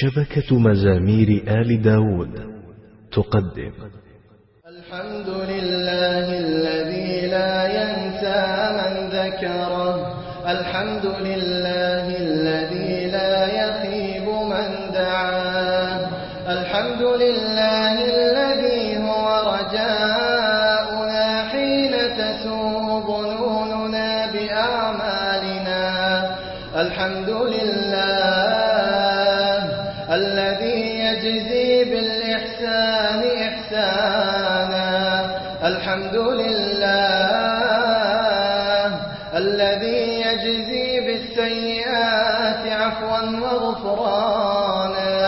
شبكة مزامير آل داود. تقدم. الحمد لله الذي لا ينسى من ذكره. الحمد لله الذي لا يخيب من دعاه. الحمد لله الذي هو رجاؤنا حين تسوء ظنوننا بأعمالنا. الحمد لله الحمد لله الذي يجزي بالسيئات عفوا وغفرانا.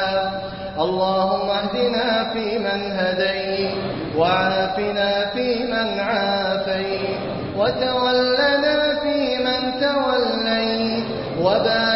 اللهم اهدنا فيمن هديت وعافنا فيمن عافيت وتولنا فيمن توليت وبارك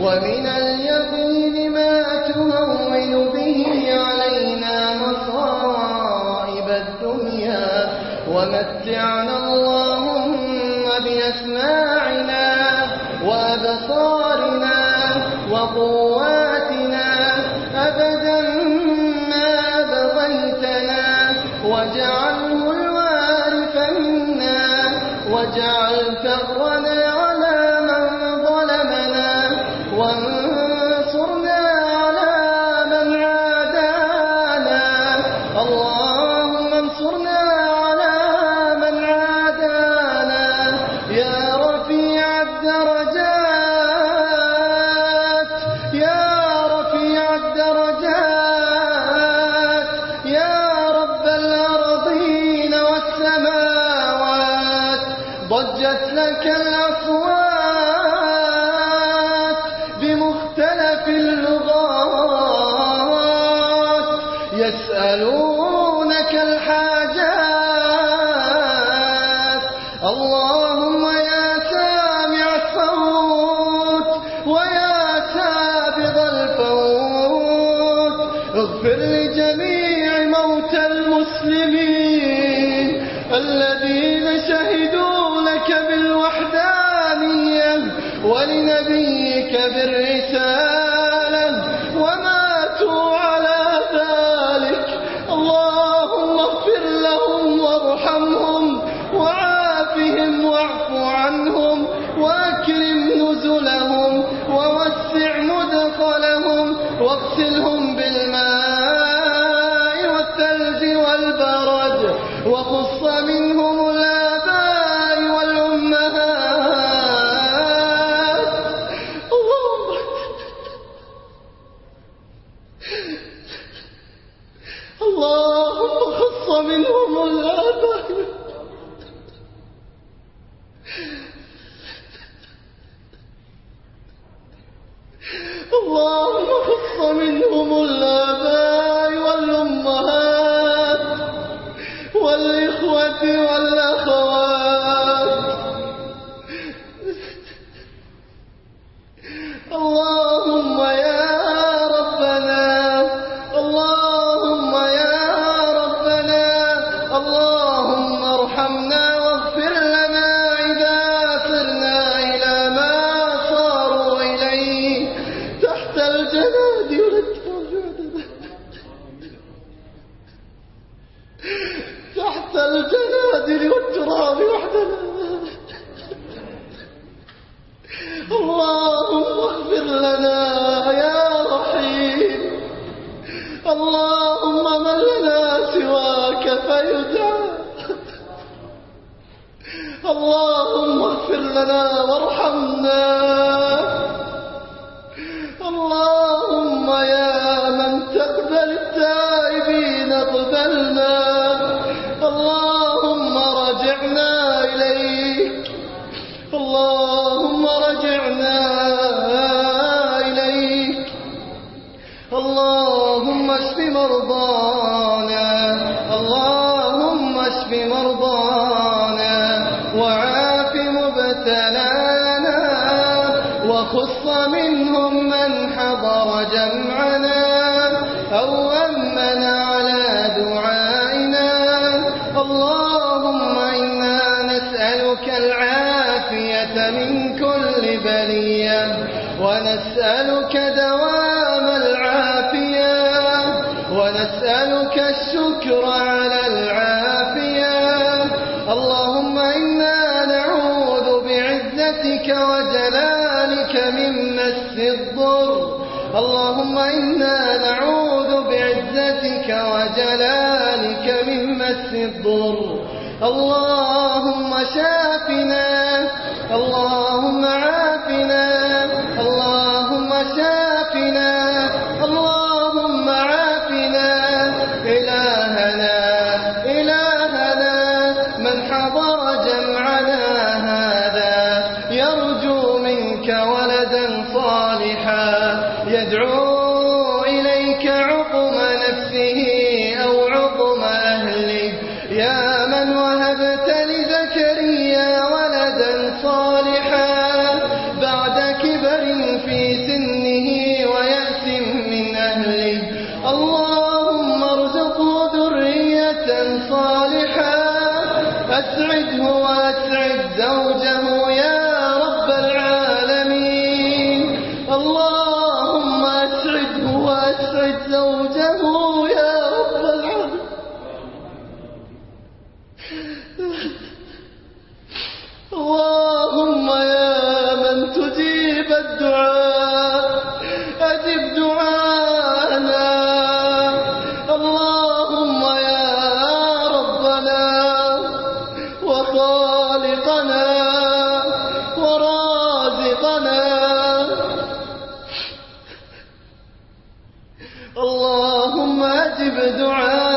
ومن اليقين ما تهون به علينا مصائب الدنيا. ومتعنا اللهم بأسماعنا وأبصارنا وقواتنا. أبدا ما بغيتنا واجعله الوارث منا. واجعل اللهم يا سامع الصوت ويا سابغ الفوت. اغفر لجميع موتى المسلمين الذين شهدوا لك بالوحدانية ولنبيك بالرسالة. تحت الجنادل والتراب وحدنا اللهم اغفر لنا يا رحيم اللهم من لنا سواك فيدعى اللهم اغفر لنا وارحمنا۔ اللهم يا من تقبل التائبين اقبلنا اللهم رجعنا إليك. اللهم رجعنا إليك. اللهم اشف مرضانا. اللهم اشف مرضانا. ونسألك دوام العافية ونسألك الشكر على العافية. اللهم إنا نعوذ بعزتك وجلالك من مس الضر اللهم إنا نعوذ بعزتك وجلالك من مس الضر اللهم شافنا اللهم دعاء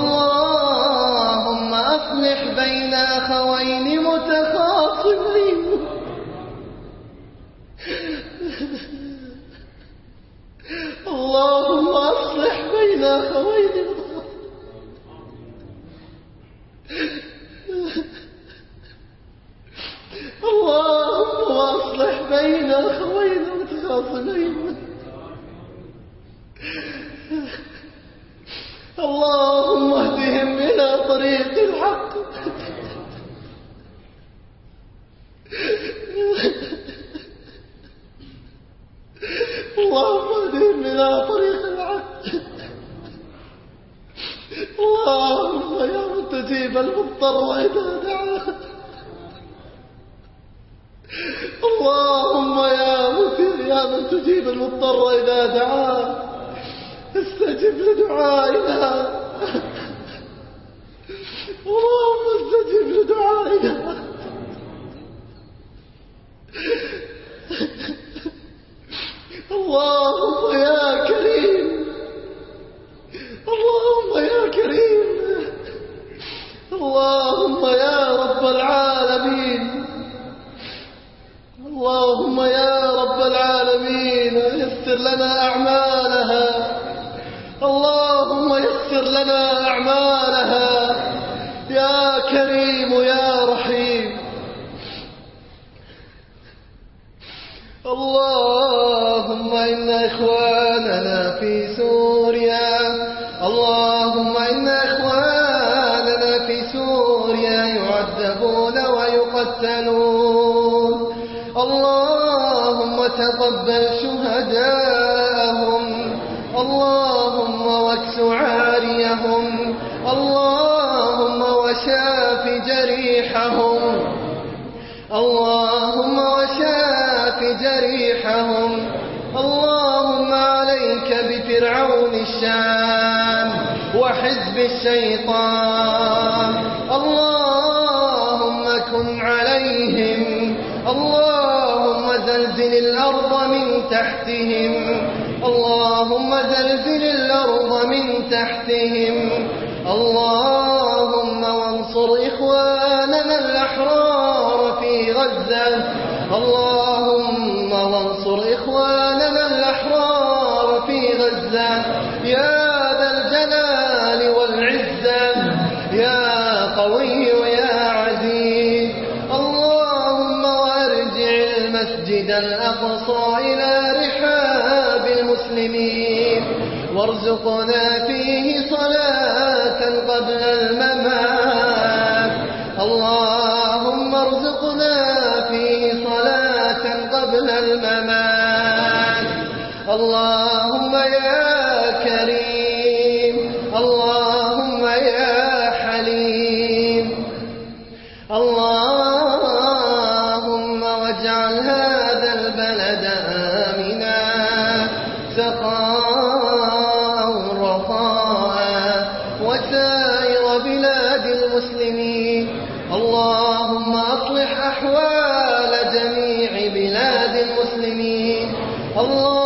اللهم أصلح بين أخوين متخاصمين. اللهم أصلح بين أخوين اللهم أصلح بين أخوين متخاصمين. إلى طريق الحق. اللهم اهدهم إلى طريق الحق. اللهم يا مستجيب المضطر إذا دعاه اللهم يا مثير يا من تجيب المضطر إذا دعاه استجب لدعائنا. اللهم استجب لدعائنا اللهم يا كريم. اللهم يا كريم. اللهم يا رب العالمين. اللهم يا رب العالمين. يسر لنا أعمالها. اللهم يسر لنا أعمالها. يا كريم يا رحيم. اللهم إن إخواننا في سوريا اللهم إن إخواننا في سوريا يعذبون ويقتلون. اللهم تقبل شهداءهم اللهم واكس عاريهم اللهم جريحهم. اللهم وشاف جريحهم. اللهم عليك بفرعون الشام وحزب الشيطان. اللهم كن عليهم. اللهم زلزل الأرض من تحتهم. اللهم زلزل الأرض من تحتهم. اللهم وانصر إخواننا الأحرار في غزة. اللهم وانصر إخواننا الأحرار في غزة. يا ذا الجلال والعزة. يا قوي ويا عزيز. اللهم وارجع المسجد الأقصى إلى رحاب المسلمين. وارزقنا فيه قبل الممات. اللهم ارزقنا في صلاة قبل الممات. اللهم يا اللهم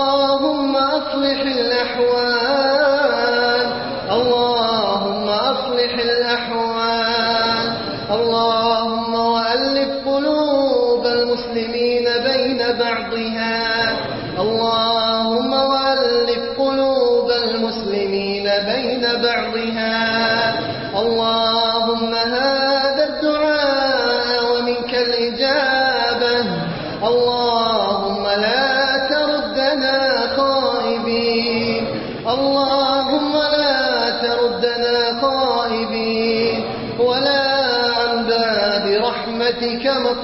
باب